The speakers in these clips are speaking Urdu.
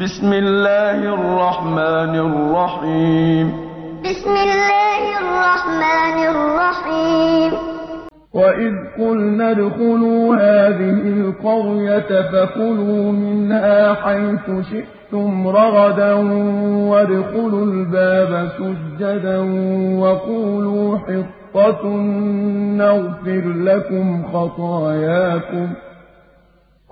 بسم الله الرحمن الرحيم بسم الله الرحمن الرحيم وإذ قلنا ادخلوا هذه القرية فكلوا منها حيث شئتم رغدا وادخلوا الباب سجدا وقولوا حطة نغفر لكم خطاياكم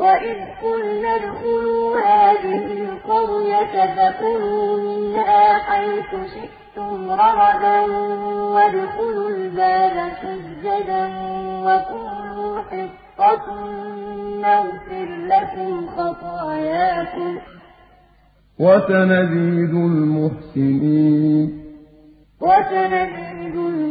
وإذ قلنا ادخلوا هذه القرية فكلوا منها حيث شئتم رغدا وادخلوا الباب سجدا وقولوا حطة نغفر لكم خطاياكم وسنزيد المحسنين وسنزيد المحسنين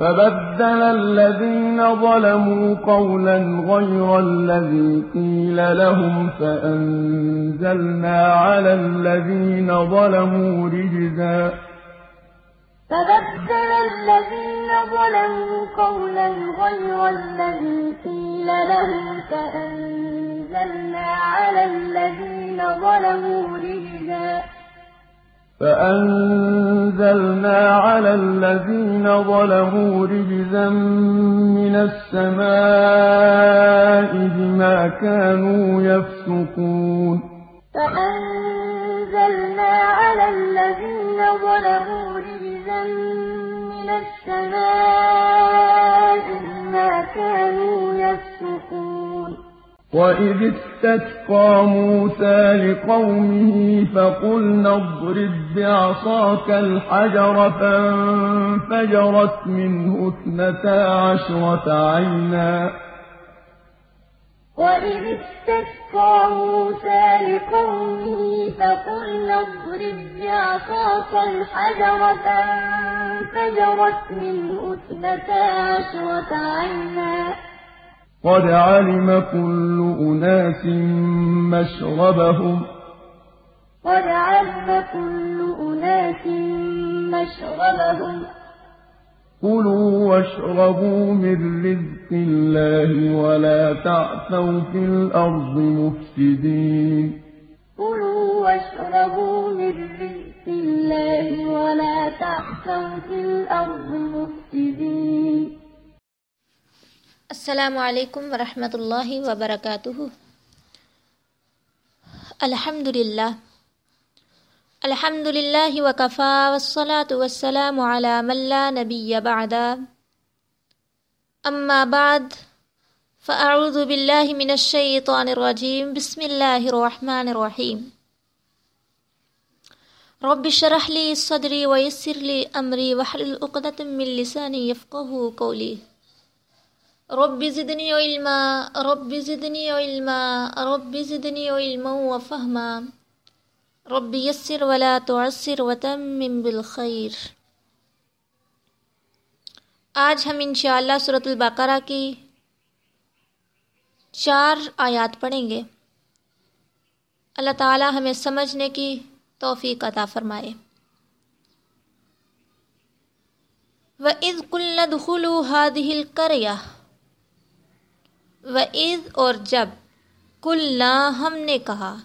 فبدل الذين ظلموا قولا غير الذي قيل لهم فأنزلنا على الذين ظلموا رجزا. فبدل الذين ظلموا قولا غير الذي قيل لهم فأنزلنا على الذين ظلموا رجزا. فأنزلنا على الذين ظلموا رجزا من السماء بما كانوا يفسقون فأنزلنا على الذين ظلموا رجزا من السماء وإذ استسقى موسى لقومه فقلنا اضرب بعصاك الحجر فانفجرت منه اثنتا عشرة عينا وإذ استسقى موسى لقومه فقلنا اضرب بعصاك الحجر فانفجرت منه اثنتا عشرة عينا قد علم كل أناس مشربهم قد علم كل أناس مشربهم كلوا واشربوا من رزق الله ولا تعثوا في الأرض مفسدين كلوا واشربوا من رزق الله ولا تعثوا في الأرض مفسدين السلام علیکم ورحمۃ اللہ وبرکاتہ۔ الحمد للہ الحمد للہ وکفا والصلاة والسلام على من لا نبی بعد۔ اما بعد، فاعوذ باللہ من الشیطان الرجیم۔ بسم اللہ الرحمن الرحیم۔ رب اشرح لي صدری ويسر لي امری واحلل عقدة من لسانی يفقهوا قولی۔ رب زدنی علما رب زدنی علما رب زدنی علما وفہما رب یسر ولا تعسر وتمم بالخیر. آج ہم انشاءاللہ سورۃ البقرہ کی چار آیات پڑھیں گے۔ اللہ تعالی ہمیں سمجھنے کی توفیق عطا فرمائے۔ و وَإِذْ قُلْنَا ادْخُلُوا هَٰذِهِ الْقَرْيَةَ وَإِذْ اور جب کلنا ہم نے کہا۔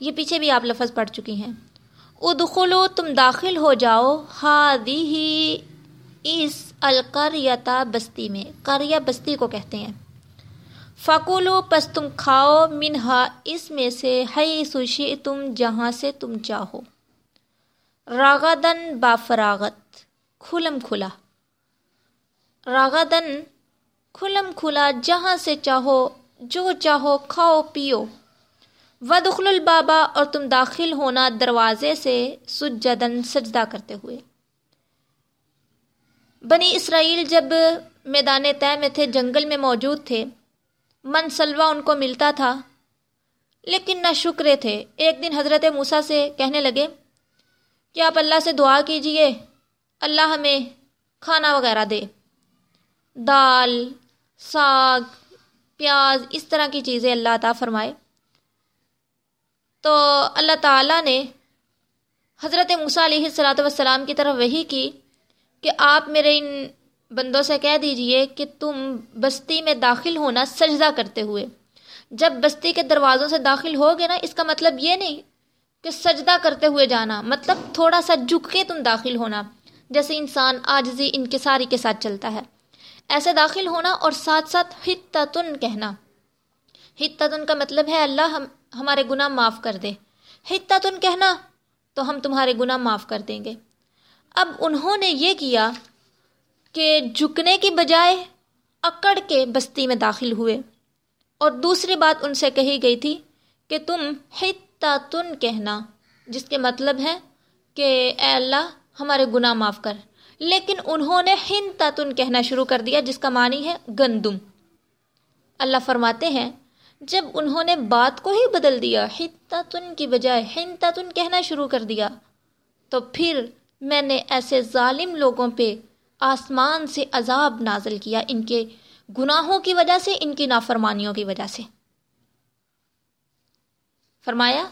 یہ پیچھے بھی آپ لفظ پڑھ چکی ہیں۔ ادخلو، تم داخل ہو جاؤ۔ ہادی اس القریتا بستی میں قریہ بستی کو کہتے ہیں۔ فکولو پس تم کھاؤ منہا اس میں سے ہئی سوشی تم جہاں سے تم چاہو۔ راغدن بافراغت کھلم کھلا۔ راغدن کھلم کھلا جہاں سے چاہو، جو چاہو کھاؤ، پیو۔ ودخل البابا اور تم داخل ہونا دروازے سے سجدن سجدہ کرتے ہوئے۔ بنی اسرائیل جب میدان طے میں تھے، جنگل میں موجود تھے، من سلوا ان کو ملتا تھا۔ لیکن نہ شکرے تھے۔ ایک دن حضرت موسیٰ سے کہنے لگے کہ آپ اللہ سے دعا کیجیے؟ اللہ ہمیں کھانا وغیرہ دے۔ دال ساگ، پیاز، اس طرح کی چیزیں اللہ عطا فرمائے۔ تو اللہ تعالیٰ نے حضرت موسیٰ علیہ السلاۃ والسلام کی طرف وہی کی کہ آپ میرے ان بندوں سے کہہ دیجیے کہ تم بستی میں داخل ہونا سجدہ کرتے ہوئے۔ جب بستی کے دروازوں سے داخل ہو گے نا، اس کا مطلب یہ نہیں کہ سجدہ کرتے ہوئے جانا مطلب تھوڑا سا جھک کے تم داخل ہونا، جیسے انسان آجزی انکساری کے ساتھ چلتا ہے۔ ایسے داخل ہونا اور ساتھ ساتھ حتتن کہنا۔ حتتن کا مطلب ہے اللہ ہم ہمارے گناہ معاف کر دے۔ حتتن کہنا تو ہم تمہارے گناہ معاف کر دیں گے۔ اب انہوں نے یہ کیا کہ جھکنے کی بجائے اکڑ کے بستی میں داخل ہوئے۔ اور دوسری بات ان سے کہی گئی تھی کہ تم حتتن کہنا، جس کے مطلب ہے کہ اے اللہ ہمارے گناہ معاف کر۔ لیکن انہوں نے ہن تاتن کہنا شروع کر دیا، جس کا معنی ہے گندم۔ اللہ فرماتے ہیں، جب انہوں نے بات کو ہی بدل دیا حتتن کی بجائے ہن تاتن کہنا شروع کر دیا، تو پھر میں نے ایسے ظالم لوگوں پہ آسمان سے عذاب نازل کیا، ان کے گناہوں کی وجہ سے، ان کی نافرمانیوں کی وجہ سے۔ فرمایا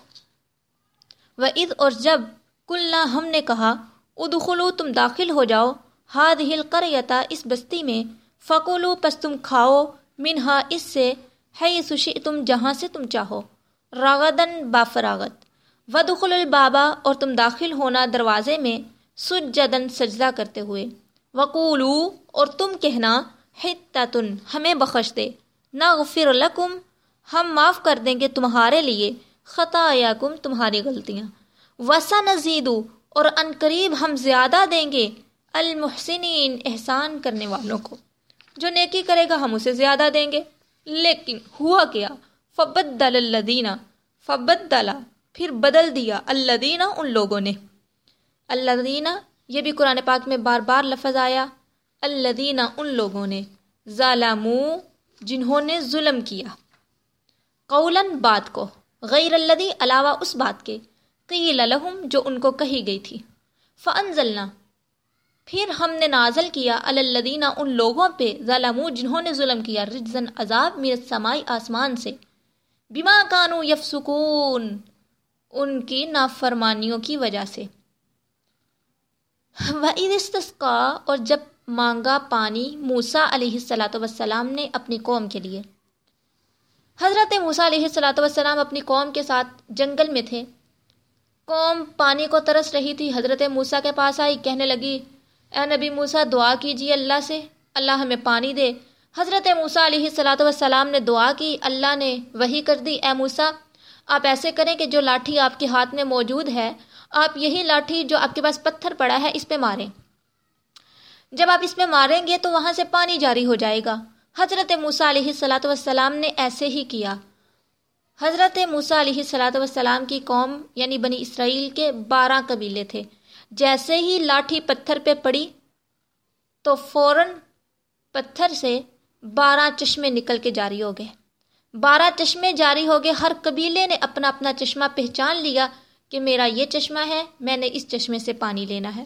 و عید اور جب کل ہم نے کہا ادخلو تم داخل ہو جاؤ۔ ہاد ہل کر اس بستی میں۔ فکولو پس تم کھاؤ۔ منہا، اس سے۔ ہے سشی تم جہاں سے تم چاہو۔ راغدن، با فراغت۔ ودخل البابا اور تم داخل ہونا دروازے میں۔ سجدن سجدہ کرتے ہوئے۔ وقولو اور تم کہنا حتتن ہمیں بخش دے۔ نغفر لکم، ہم معاف کر دیں گے تمہارے لیے۔ خطایا کم تمہاری غلطیاں۔ وسا نزیدو اور ان قریب ہم زیادہ دیں گے المحسنین احسان کرنے والوں کو۔ جو نیکی کرے گا ہم اسے زیادہ دیں گے۔ لیکن ہوا کیا؟ فبدل الدینہ فبدلا پھر بدل دیا الدینہ ان لوگوں نے۔ الدینہ یہ بھی قرآن پاک میں بار بار لفظ آیا۔ الدینہ ان لوگوں نے، ظالمو، جنہوں نے ظلم کیا۔ قولاً بات کو، غیر الدی علاوہ اس بات کے۔ قیل لہم، جو ان کو کہی گئی تھی۔ فانزلنا پھر ہم نے نازل کیا الدینہ ان لوگوں پہ ظلمو جنہوں نے ظلم کیا رجزن عذاب میرت سمائی آسمان سے۔ بما کانو یفسکون ان کی نافرمانیوں کی وجہ سے۔ وَإِذِ اسْتَسْقَى، اور جب مانگا پانی موسا علیہ السلاۃ وسلام نے اپنی قوم کے لیے۔ حضرت موسا علیہ السلاۃ وسلام اپنی قوم کے ساتھ جنگل میں تھے۔ قوم پانی کو ترس رہی تھی۔ حضرت موسا کے پاس آئی، کہنے لگی، اے نبی موسا دعا کیجیے اللہ سے۔ اللہ ہمیں پانی دے۔ حضرت موسا علیہ السلاۃ وسلام نے دعا کی۔ اللہ نے وہی کر دی، اے موسا آپ ایسے کریں کہ جو لاٹھی آپ کے ہاتھ میں موجود ہے، آپ یہی لاٹھی جو آپ کے پاس پتھر پڑا ہے، اس پہ ماریں۔ جب آپ اس پہ ماریں گے تو وہاں سے پانی جاری ہو جائے گا۔ حضرت موسیٰ علیہ السلاۃ والسلام نے ایسے ہی کیا۔ حضرت موسیٰ علیہ السلاۃ والسلام کی قوم یعنی بنی اسرائیل کے بارہ قبیلے تھے۔ جیسے ہی لاٹھی پتھر پہ پڑی تو فوراً پتھر سے بارہ چشمے نکل کے جاری ہو گئے۔ بارہ چشمے جاری ہو گئے، ہر قبیلے نے اپنا اپنا چشمہ پہچان لیا کہ میرا یہ چشمہ ہے، میں نے اس چشمے سے پانی لینا ہے۔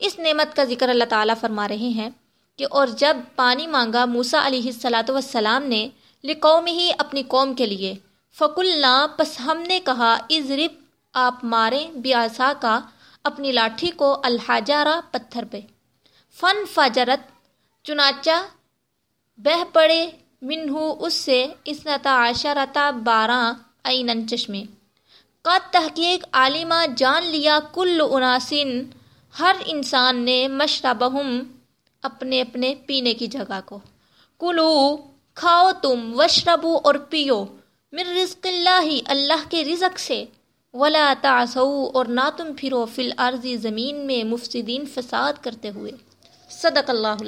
اس نعمت کا ذکر اللہ تعالیٰ فرما رہے ہیں کہ اور جب پانی مانگا موسا علیہ السلاۃ وسلام نے لقوم ہی اپنی قوم کے لیے فک اللہ پس ہم نے کہا ازرب آپ ماریں بیاسا کا اپنی لاٹھی کو الحاجارہ پتھر پہ۔ فن فجرت چنانچہ بہ پڑے منہو اس سے اسنتا عشرتا بارہ عینن چشمے۔ کا تحقیق، عالمہ جان لیا کل عناسن ہر انسان نے مشربہم اپنے اپنے پینے کی جگہ کو۔ کلو، کھاؤ تم، وشربو اور پیو۔ مر رزق اللہ اللہ کے رزق سے۔ ولا تعصو اور نہ تم پھرو فی الارض زمین میں مفسدین فساد کرتے ہوئے۔ صدق اللہ